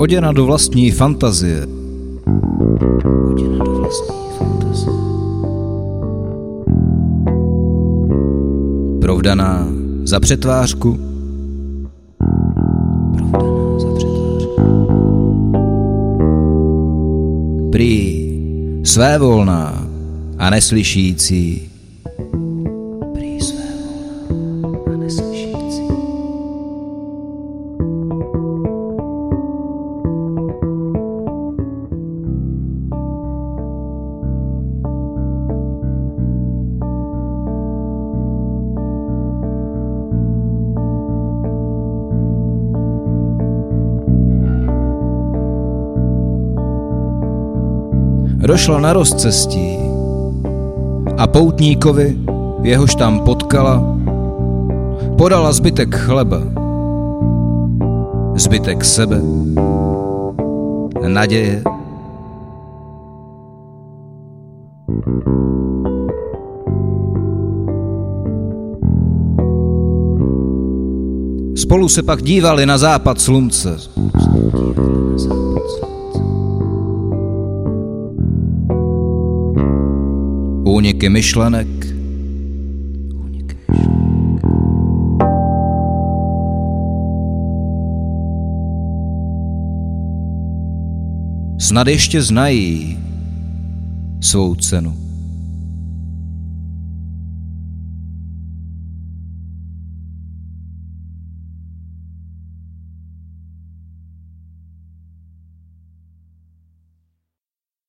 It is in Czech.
Oděna do vlastní fantazie. Oděna do vlastní fantazie. Provdaná za přetvářku. Provdaná za přetvářku. Prý svévolná a neslyšící. Došla na rozcestí a poutníkovi, jehož tam potkala, podala zbytek chleba, zbytek sebe, naděje. Spolu se pak dívali na západ slunce. Úniky myšlenek. Úniky myšlenek. Snad ještě znají svou cenu.